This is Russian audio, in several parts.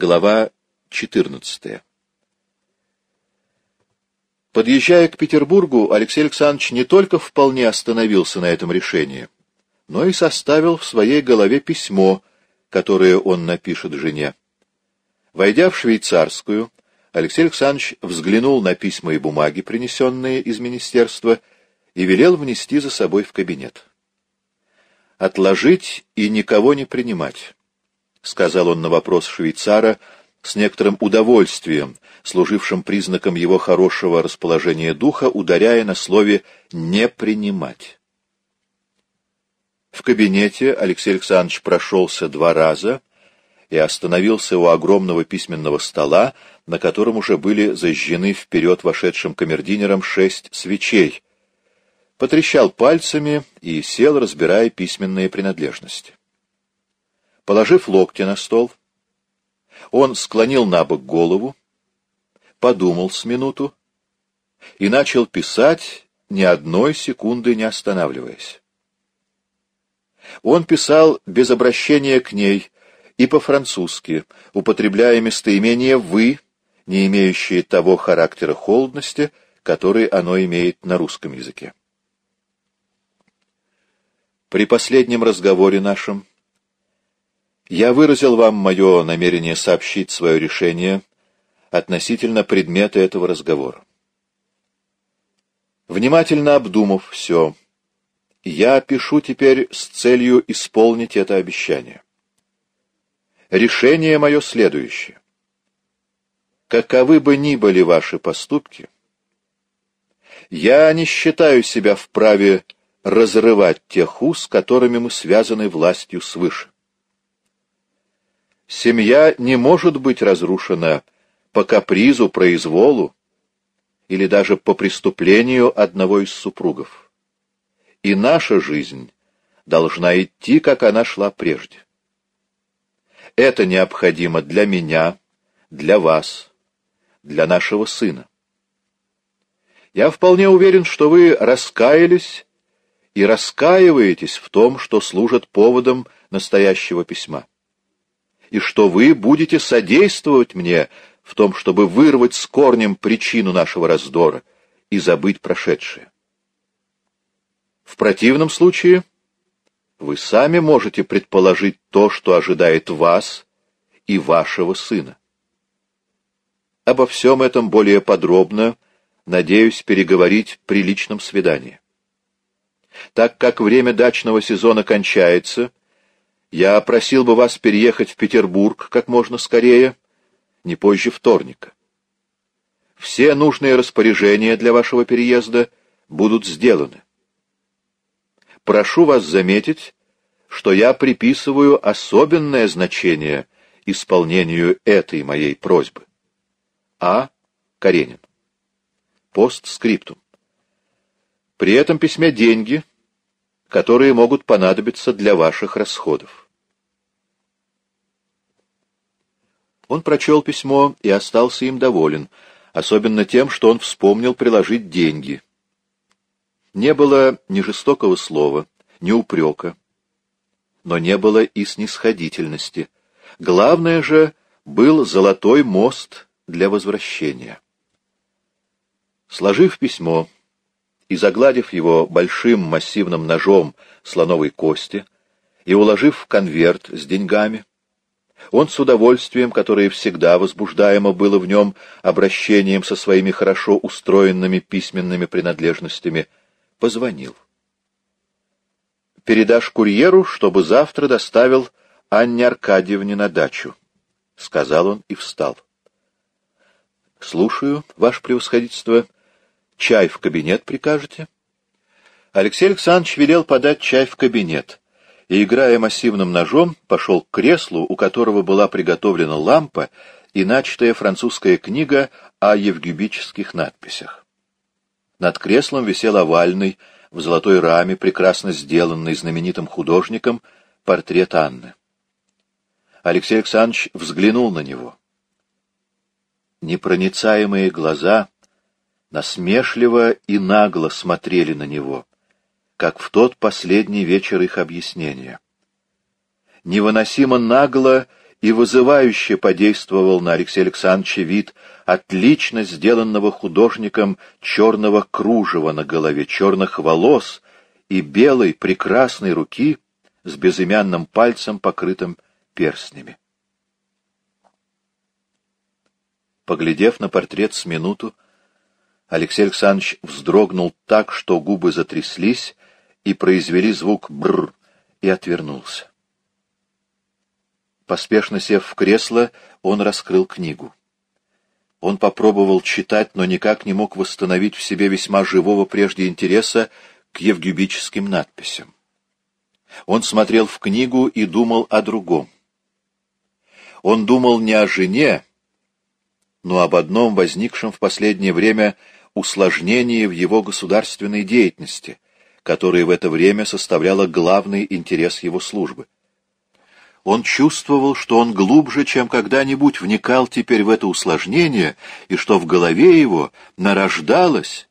Глава 14 Подъезжая к Петербургу, Алексей Александрович не только вполне остановился на этом решении, но и составил в своей голове письмо, которое он напишет жене. Войдя в швейцарскую, Алексей Александрович взглянул на письма и бумаги, принесенные из министерства, и велел внести за собой в кабинет. «Отложить и никого не принимать», — сказал он на вопрос швейцара с некоторым удовольствием, служившим признаком его хорошего расположения духа, ударяя на слове «не принимать». В кабинете Алексей Александрович прошелся два раза и остановился у огромного письменного стола, на котором уже были зажжены вперед вошедшим камердинером шесть свечей, потрещал пальцами и сел, разбирая письменные принадлежности. Положив локти на стол, он склонил на бок голову, подумал с минуту и начал писать, ни одной секунды не останавливаясь. Он писал без обращения к ней и по-французски, употребляя местоимение «вы», не имеющее того характера холодности, который оно имеет на русском языке. При последнем разговоре нашем я выразил вам мое намерение сообщить свое решение относительно предмета этого разговора. Внимательно обдумав все, я пишу теперь с целью исполнить это обещание. Решение мое следующее. Каковы бы ни были ваши поступки, я не считаю себя вправе разрывать тех уз, которыми мы связаны властью свыше. Семья не может быть разрушена по капризу, произволу или даже по преступлению одного из супругов. И наша жизнь должна идти, как она шла прежде. Это необходимо для меня, для вас, для нашего сына. Я вполне уверен, что вы раскаялись и раскаиваетесь в том, что служит поводом настоящего письма, и что вы будете содействовать мне в том, чтобы вырвать с корнем причину нашего раздора и забыть прошедшее. В противном случае вы сами можете предположить то, что ожидает вас и вашего сына. Обо всем этом более подробно надеюсь переговорить при личном свидании. Так как время дачного сезона кончается, я просил бы вас переехать в Петербург как можно скорее, не позже вторника. Все нужные распоряжения для вашего переезда будут сделаны. Прошу вас заметить, что я приписываю особенное значение исполнению этой моей просьбы. А. Каренин. Постскриптум. При этом письме деньги, которые могут понадобиться для ваших расходов. Он прочел письмо и остался им доволен, особенно тем, что он вспомнил приложить деньги. Не было ни жестокого слова, ни упрека, но не было и снисходительности. Главное же был золотой мост для возвращения. Сложив письмо, и, загладив его большим массивным ножом слоновой кости и уложив в конверт с деньгами, он с удовольствием, которое всегда возбуждаемо было в нем обращением со своими хорошо устроенными письменными принадлежностями, позвонил. «Передашь курьеру, чтобы завтра доставил Анне Аркадьевне на дачу», — сказал он и встал. «Слушаю, ваше превосходительство», Чай в кабинет прикажете? Алексей Александрович велел подать чай в кабинет и, играя массивным ножом, пошел к креслу, у которого была приготовлена лампа и начатая французская книга о евгюбических надписях. Над креслом висел овальный, в золотой раме, прекрасно сделанный знаменитым художником, портрет Анны. Алексей Александрович взглянул на него. Непроницаемые глаза насмешливо и нагло смотрели на него, как в тот последний вечер их объяснения. Невыносимо нагло и вызывающе подействовал на Алексея Александровича вид отлично сделанного художником черного кружева на голове, черных волос и белой прекрасной руки с безымянным пальцем, покрытым перстнями. Поглядев на портрет с минуту, Алексей Александрович вздрогнул так, что губы затряслись и произвели звук «бррр» и отвернулся. Поспешно сев в кресло, он раскрыл книгу. Он попробовал читать, но никак не мог восстановить в себе весьма живого прежде интереса к евгюбическим надписям. Он смотрел в книгу и думал о другом. Он думал не о жене, но об одном возникшем в последнее время усложнении в его государственной деятельности, которое в это время составляло главный интерес его службы. Он чувствовал, что он глубже, чем когда-нибудь вникал теперь в это усложнение, и что в голове его нарождалась,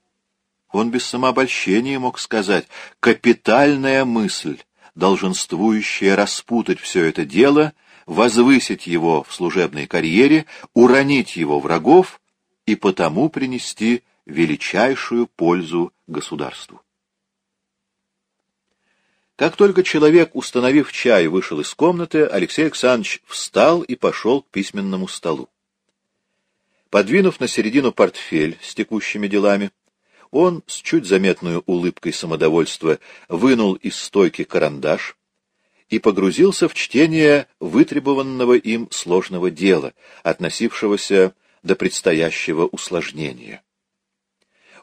он без самообольщения мог сказать, капитальная мысль, долженствующая распутать все это дело, возвысить его в служебной карьере, уронить его врагов и потому принести величайшую пользу государству. Как только человек, установив чай, вышел из комнаты, Алексей Александрович встал и пошел к письменному столу. Подвинув на середину портфель с текущими делами, он с чуть заметной улыбкой самодовольства вынул из стойки карандаш и погрузился в чтение вытребованного им сложного дела, относившегося до предстоящего усложнения.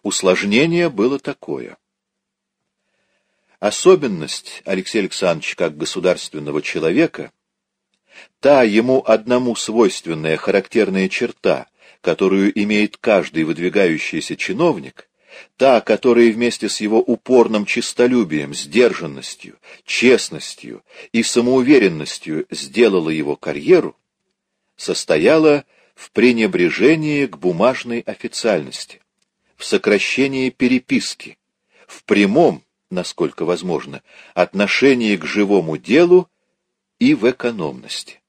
Усложнение было такое — Особенность Алексея Александровича как государственного человека, та ему одному свойственная характерная черта, которую имеет каждый выдвигающийся чиновник, та, которая вместе с его упорным честолюбием, сдержанностью, честностью и самоуверенностью сделала его карьеру, состояла в пренебрежении к бумажной официальности, в сокращении переписки, в прямом, насколько возможно, отношении к живому делу и в экономности.